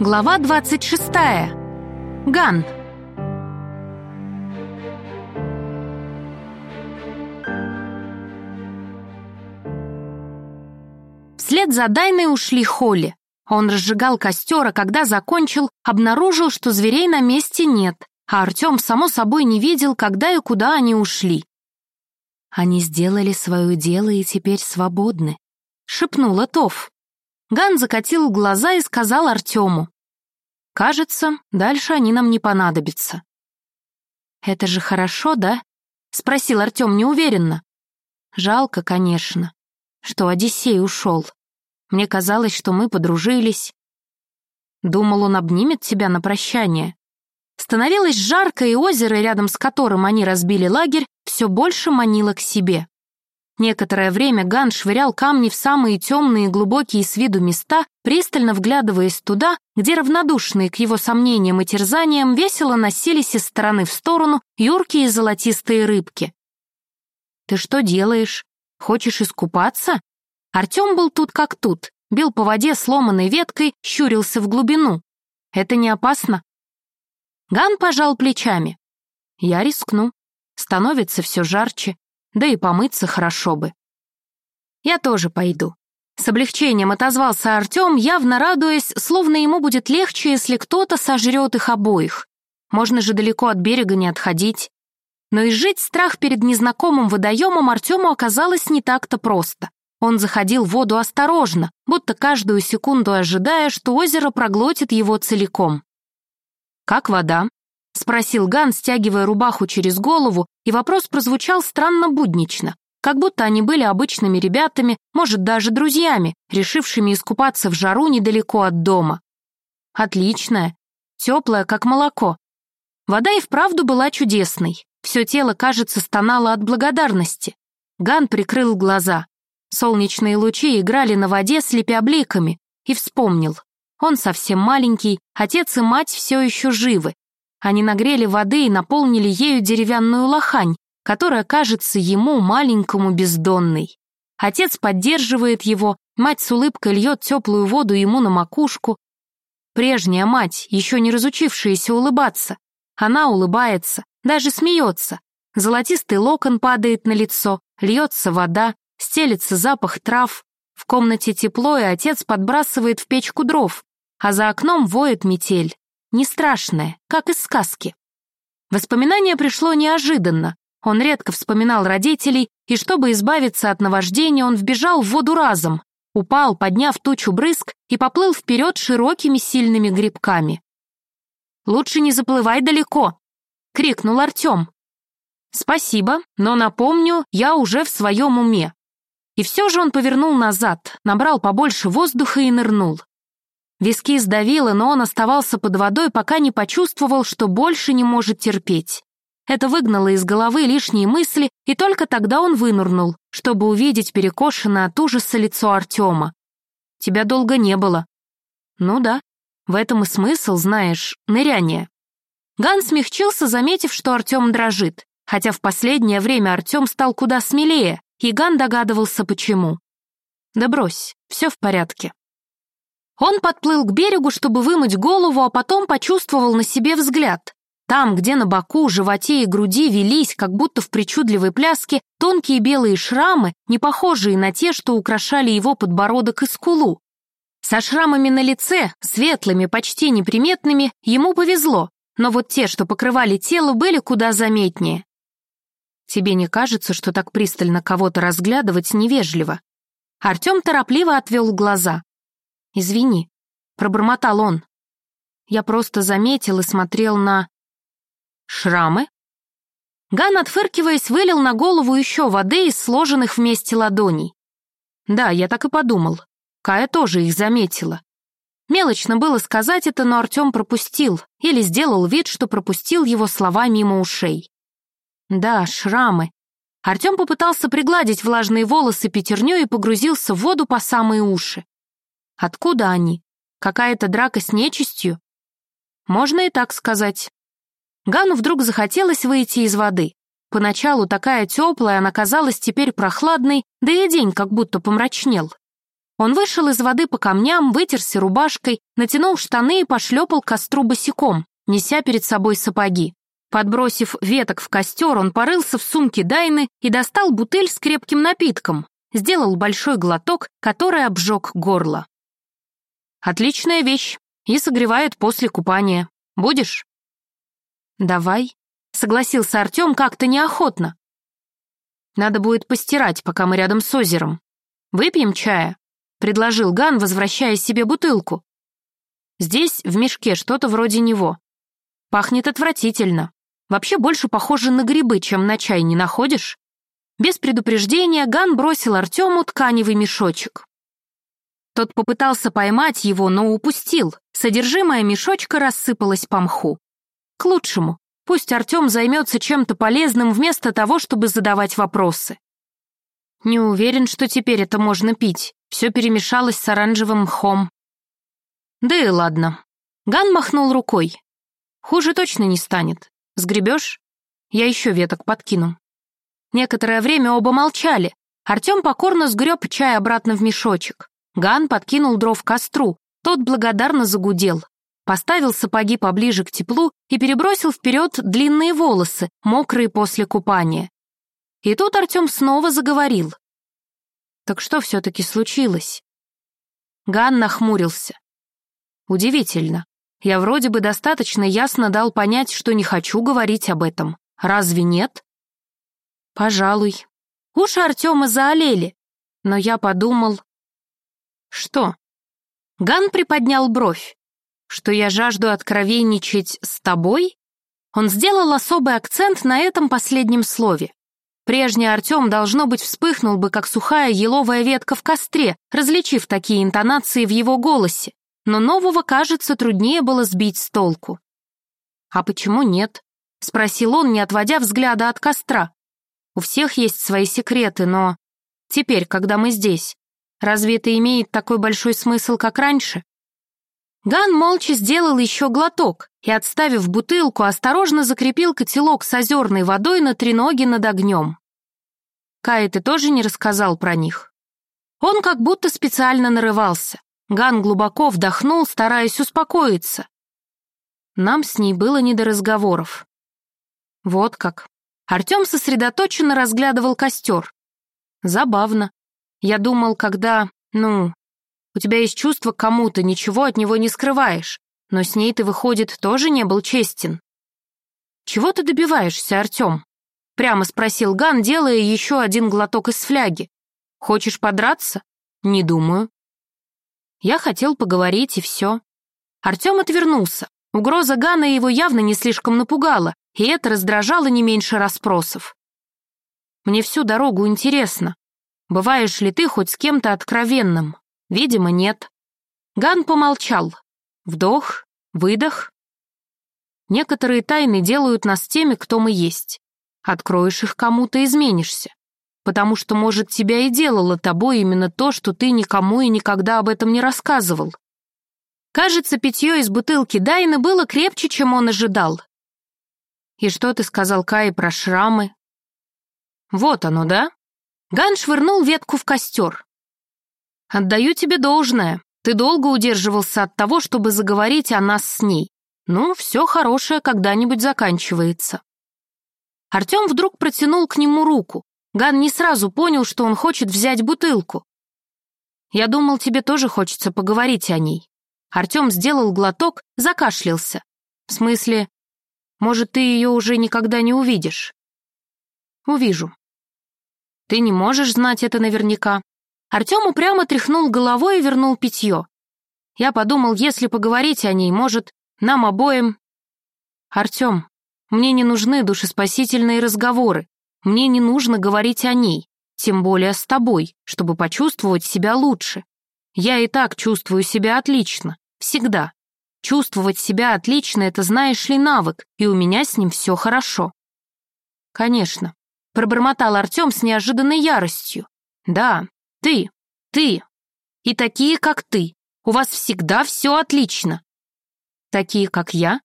Глава 26. Ган. Вслед за Дайной ушли Холли. Он разжигал костер, а когда закончил, обнаружил, что зверей на месте нет, а Артем, само собой, не видел, когда и куда они ушли. «Они сделали свое дело и теперь свободны», — шепнула Тоф. Ган закатил глаза и сказал Артему. «Кажется, дальше они нам не понадобятся». «Это же хорошо, да?» — спросил Артем неуверенно. «Жалко, конечно, что Одиссей ушел. Мне казалось, что мы подружились. Думал, он обнимет тебя на прощание. Становилось жарко, и озеро, рядом с которым они разбили лагерь, все больше манило к себе. Некоторое время Ган швырял камни в самые темные и глубокие с виду места, пристально вглядываясь туда, где равнодушные к его сомнениям и терзаниям весело носились из стороны в сторону юркие золотистые рыбки. «Ты что делаешь? Хочешь искупаться?» Артем был тут как тут, бил по воде сломанной веткой, щурился в глубину. «Это не опасно?» Ган пожал плечами. «Я рискну. Становится все жарче да и помыться хорошо бы. Я тоже пойду. С облегчением отозвался Артем, явно радуясь, словно ему будет легче, если кто-то сожрет их обоих. Можно же далеко от берега не отходить. Но изжить страх перед незнакомым водоемом Артему оказалось не так-то просто. Он заходил в воду осторожно, будто каждую секунду ожидая, что озеро проглотит его целиком. «Как вода?» — спросил Ган, стягивая рубаху через голову, и вопрос прозвучал странно буднично, как будто они были обычными ребятами, может, даже друзьями, решившими искупаться в жару недалеко от дома. Отличная, теплая, как молоко. Вода и вправду была чудесной. Все тело, кажется, стонало от благодарности. Ган прикрыл глаза. Солнечные лучи играли на воде, слепя бликами, и вспомнил. Он совсем маленький, отец и мать все еще живы, они нагрели воды и наполнили ею деревянную лохань, которая кажется ему, маленькому, бездонной. Отец поддерживает его, мать с улыбкой льет теплую воду ему на макушку. Прежняя мать, еще не разучившаяся улыбаться. Она улыбается, даже смеется. Золотистый локон падает на лицо, льется вода, стелится запах трав. В комнате тепло, и отец подбрасывает в печку дров, а за окном воет метель не страшное, как из сказки. Воспоминание пришло неожиданно. Он редко вспоминал родителей, и чтобы избавиться от наваждения, он вбежал в воду разом, упал, подняв тучу брызг, и поплыл вперед широкими сильными грибками. «Лучше не заплывай далеко!» — крикнул Артем. «Спасибо, но напомню, я уже в своем уме». И все же он повернул назад, набрал побольше воздуха и нырнул. Виски сдавило, но он оставался под водой, пока не почувствовал, что больше не может терпеть. Это выгнало из головы лишние мысли, и только тогда он вынырнул, чтобы увидеть перекошенное от ужаса лицо Артема. «Тебя долго не было». «Ну да, в этом и смысл, знаешь, ныряние». Ган смягчился, заметив, что Артем дрожит, хотя в последнее время Артем стал куда смелее, и Ган догадывался, почему. «Да брось, все в порядке». Он подплыл к берегу, чтобы вымыть голову, а потом почувствовал на себе взгляд. Там, где на боку, животе и груди велись, как будто в причудливой пляске, тонкие белые шрамы, не похожие на те, что украшали его подбородок и скулу. Со шрамами на лице, светлыми, почти неприметными, ему повезло, но вот те, что покрывали тело, были куда заметнее. Тебе не кажется, что так пристально кого-то разглядывать невежливо? Артем торопливо отвел глаза. «Извини», — пробормотал он. Я просто заметил и смотрел на... Шрамы? Ган, отфыркиваясь, вылил на голову еще воды из сложенных вместе ладоней. Да, я так и подумал. Кая тоже их заметила. Мелочно было сказать это, но Артем пропустил или сделал вид, что пропустил его слова мимо ушей. Да, шрамы. Артем попытался пригладить влажные волосы пятерню и погрузился в воду по самые уши. Откуда они? Какая-то драка с нечистью? Можно и так сказать. Гану вдруг захотелось выйти из воды. Поначалу такая теплая, она казалась теперь прохладной, да и день как будто помрачнел. Он вышел из воды по камням, вытерся рубашкой, натянул штаны и пошлепал костру босиком, неся перед собой сапоги. Подбросив веток в костер, он порылся в сумке Дайны и достал бутыль с крепким напитком, сделал большой глоток, который обжег горло. «Отличная вещь и согревает после купания. Будешь?» «Давай», — согласился Артем как-то неохотно. «Надо будет постирать, пока мы рядом с озером. Выпьем чая?» — предложил Ган, возвращая себе бутылку. «Здесь, в мешке, что-то вроде него. Пахнет отвратительно. Вообще больше похоже на грибы, чем на чай, не находишь?» Без предупреждения Ган бросил Артему тканевый мешочек. Тот попытался поймать его, но упустил. Содержимое мешочка рассыпалось по мху. К лучшему. Пусть Артем займется чем-то полезным вместо того, чтобы задавать вопросы. Не уверен, что теперь это можно пить. Все перемешалось с оранжевым мхом. Да и ладно. Ган махнул рукой. Хуже точно не станет. Сгребешь? Я еще веток подкину. Некоторое время оба молчали. Артем покорно сгреб чай обратно в мешочек. Ган подкинул дров к костру. Тот благодарно загудел поставил сапоги поближе к теплу и перебросил вперед длинные волосы, мокрые после купания. И тут Артем снова заговорил. Так что все-таки случилось? Ган нахмурился. Удивительно. Я вроде бы достаточно ясно дал понять, что не хочу говорить об этом. Разве нет? Пожалуй. Уши Артема заолели. Но я подумал... Что? Ган приподнял бровь что я жажду откровенничать с тобой? Он сделал особый акцент на этом последнем слове. Прежний Артем, должно быть, вспыхнул бы, как сухая еловая ветка в костре, различив такие интонации в его голосе, но нового, кажется, труднее было сбить с толку. «А почему нет?» — спросил он, не отводя взгляда от костра. «У всех есть свои секреты, но... Теперь, когда мы здесь, разве это имеет такой большой смысл, как раньше?» Ган молча сделал еще глоток и, отставив бутылку, осторожно закрепил котелок с озерной водой на треноге над огнем. Кай, ты тоже не рассказал про них? Он как будто специально нарывался. Ган глубоко вдохнул, стараясь успокоиться. Нам с ней было не до разговоров. Вот как. Артем сосредоточенно разглядывал костер. Забавно. Я думал, когда, ну, у тебя есть чувство к кому-то, ничего от него не скрываешь. Но с ней ты, выходит, тоже не был честен. «Чего ты добиваешься, Артем?» Прямо спросил Ган, делая еще один глоток из фляги. «Хочешь подраться?» «Не думаю». Я хотел поговорить, и все. Артем отвернулся. Угроза Гана его явно не слишком напугала, и это раздражало не меньше расспросов. «Мне всю дорогу интересно. Бываешь ли ты хоть с кем-то откровенным?» Видимо, нет. Ган помолчал. Вдох, выдох. Некоторые тайны делают нас теми, кто мы есть. Откроешь их кому-то, изменишься. Потому что, может, тебя и делало тобой именно то, что ты никому и никогда об этом не рассказывал. Кажется, питье из бутылки Дайны было крепче, чем он ожидал. «И что ты сказал Кае про шрамы?» «Вот оно, да?» Ган швырнул ветку в костер. Отдаю тебе должное. Ты долго удерживался от того, чтобы заговорить о нас с ней. Ну, все хорошее когда-нибудь заканчивается. Артем вдруг протянул к нему руку. Ган не сразу понял, что он хочет взять бутылку. Я думал, тебе тоже хочется поговорить о ней. Артем сделал глоток, закашлялся. В смысле, может, ты ее уже никогда не увидишь? Увижу. Ты не можешь знать это наверняка. Артем упрямо тряхнул головой и вернул питье. Я подумал, если поговорить о ней, может, нам обоим... Артем, мне не нужны душеспасительные разговоры. Мне не нужно говорить о ней, тем более с тобой, чтобы почувствовать себя лучше. Я и так чувствую себя отлично, всегда. Чувствовать себя отлично — это, знаешь ли, навык, и у меня с ним все хорошо. Конечно, пробормотал Артем с неожиданной яростью. Да, ты, ты и такие, как ты. У вас всегда все отлично. Такие, как я?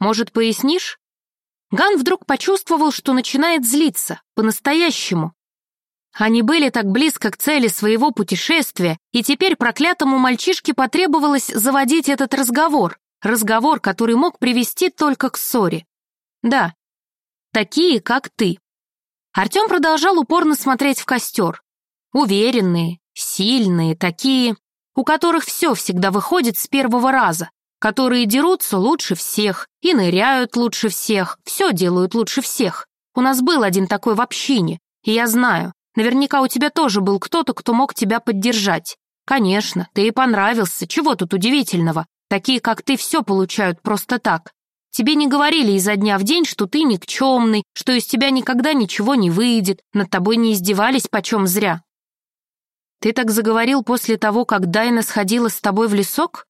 Может, пояснишь? Ган вдруг почувствовал, что начинает злиться, по-настоящему. Они были так близко к цели своего путешествия, и теперь проклятому мальчишке потребовалось заводить этот разговор, разговор, который мог привести только к ссоре. Да, такие, как ты. Артем продолжал упорно смотреть в костер. Уверенные, сильные, такие, у которых все всегда выходит с первого раза, которые дерутся лучше всех и ныряют лучше всех, все делают лучше всех. У нас был один такой в общине, и я знаю, Наверняка у тебя тоже был кто-то, кто мог тебя поддержать. Конечно, ты и понравился, чего тут удивительного? Такие, как ты, все получают просто так. Тебе не говорили изо дня в день, что ты никчемный, что из тебя никогда ничего не выйдет, над тобой не издевались почем зря. Ты так заговорил после того, как Дайна сходила с тобой в лесок?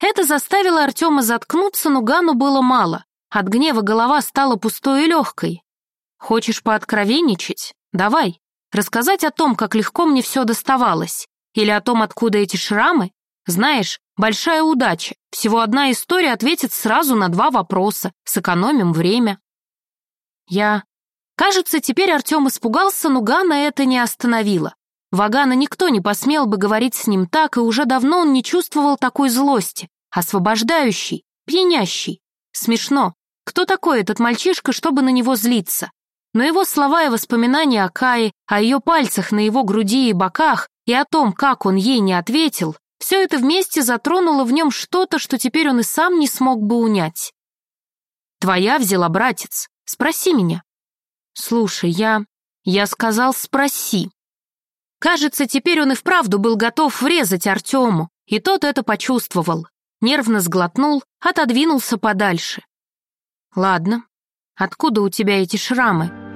Это заставило Артема заткнуться, но Гану было мало. От гнева голова стала пустой и легкой. Хочешь пооткровенничать? Давай. Рассказать о том, как легко мне все доставалось, или о том, откуда эти шрамы? Знаешь, большая удача. Всего одна история ответит сразу на два вопроса. Сэкономим время. Я... Кажется, теперь Артем испугался, но Гана это не остановило. Вагана никто не посмел бы говорить с ним так, и уже давно он не чувствовал такой злости, освобождающий, пьянящий. Смешно. Кто такой этот мальчишка, чтобы на него злиться? Но его слова и воспоминания о Кае, о ее пальцах на его груди и боках, и о том, как он ей не ответил, все это вместе затронуло в нем что-то, что теперь он и сам не смог бы унять. «Твоя взяла братец. Спроси меня». «Слушай, я...» Я сказал «спроси». Кажется, теперь он и вправду был готов врезать Артему, и тот это почувствовал. Нервно сглотнул, отодвинулся подальше. «Ладно, откуда у тебя эти шрамы?»